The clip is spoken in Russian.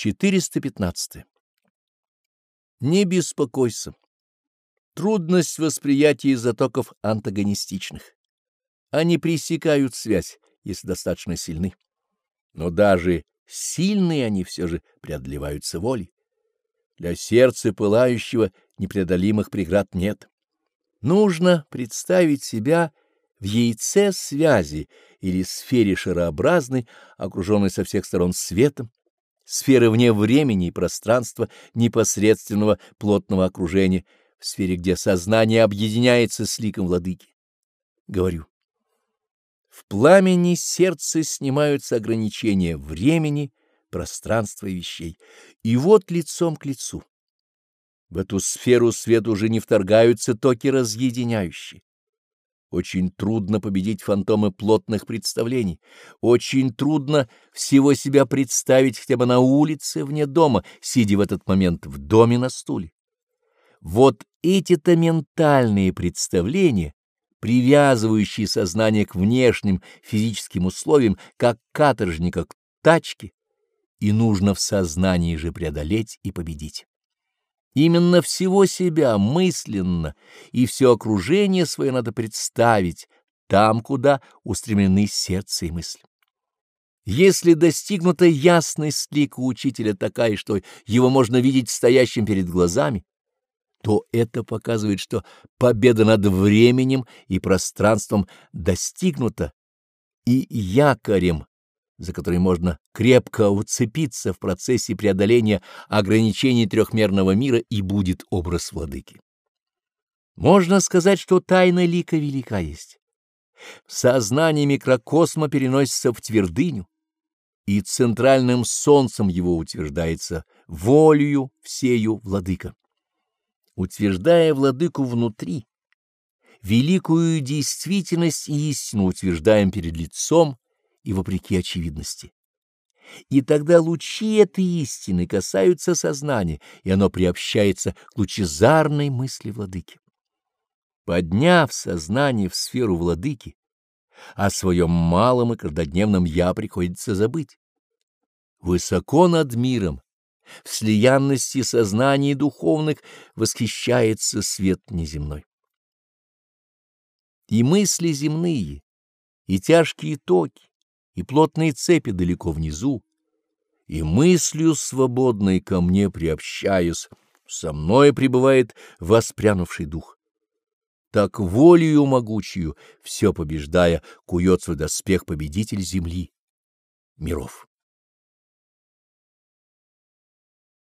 415. Не беспокойся. Трудность восприятия изотоков антагонистичных. Они пресекают связь, если достаточно сильны. Но даже сильные они все же преодолеваются волей. Для сердца пылающего непреодолимых преград нет. Нужно представить себя в яйце связи или сфере шарообразной, окруженной со всех сторон светом, сферы вне времени и пространства непосредственного плотного окружения, в сфере, где сознание объединяется с ликом владыки. Говорю, в пламени сердца снимаются ограничения времени, пространства и вещей, и вот лицом к лицу. В эту сферу свет уже не вторгаются токи разъединяющие. Очень трудно победить фантомы плотных представлений. Очень трудно всего себя представить хотя бы на улице, вне дома, сидя в этот момент в доме на стуле. Вот эти-то ментальные представления, привязывающие сознание к внешним физическим условиям, как каторжника к тачке, и нужно в сознании же преодолеть и победить. Именно всего себя мысленно и все окружение свое надо представить там, куда устремлены сердце и мысль. Если достигнута ясность лика учителя такая, что его можно видеть стоящим перед глазами, то это показывает, что победа над временем и пространством достигнута, и якорем за который можно крепко уцепиться в процессе преодоления ограничений трехмерного мира и будет образ владыки. Можно сказать, что тайна лика велика есть. Сознание микрокосма переносится в твердыню, и центральным солнцем его утверждается волею всею владыка. Утверждая владыку внутри, великую действительность и истину утверждаем перед лицом и вопреки очевидности. И тогда лучи этой истины касаются сознания, и оно приобщается к лучезарной мысли владыки. Подняв сознание в сферу владыки, о своем малом и каждодневном «я» приходится забыть. Высоко над миром, в слиянности сознаний духовных, восхищается свет неземной. И мысли земные, и тяжкие токи, и плотные цепи далеко внизу, и мыслью свободной ко мне приобщаясь, со мной пребывает воспрянувший дух. Так волею могучую, все побеждая, кует свой доспех победитель земли, миров.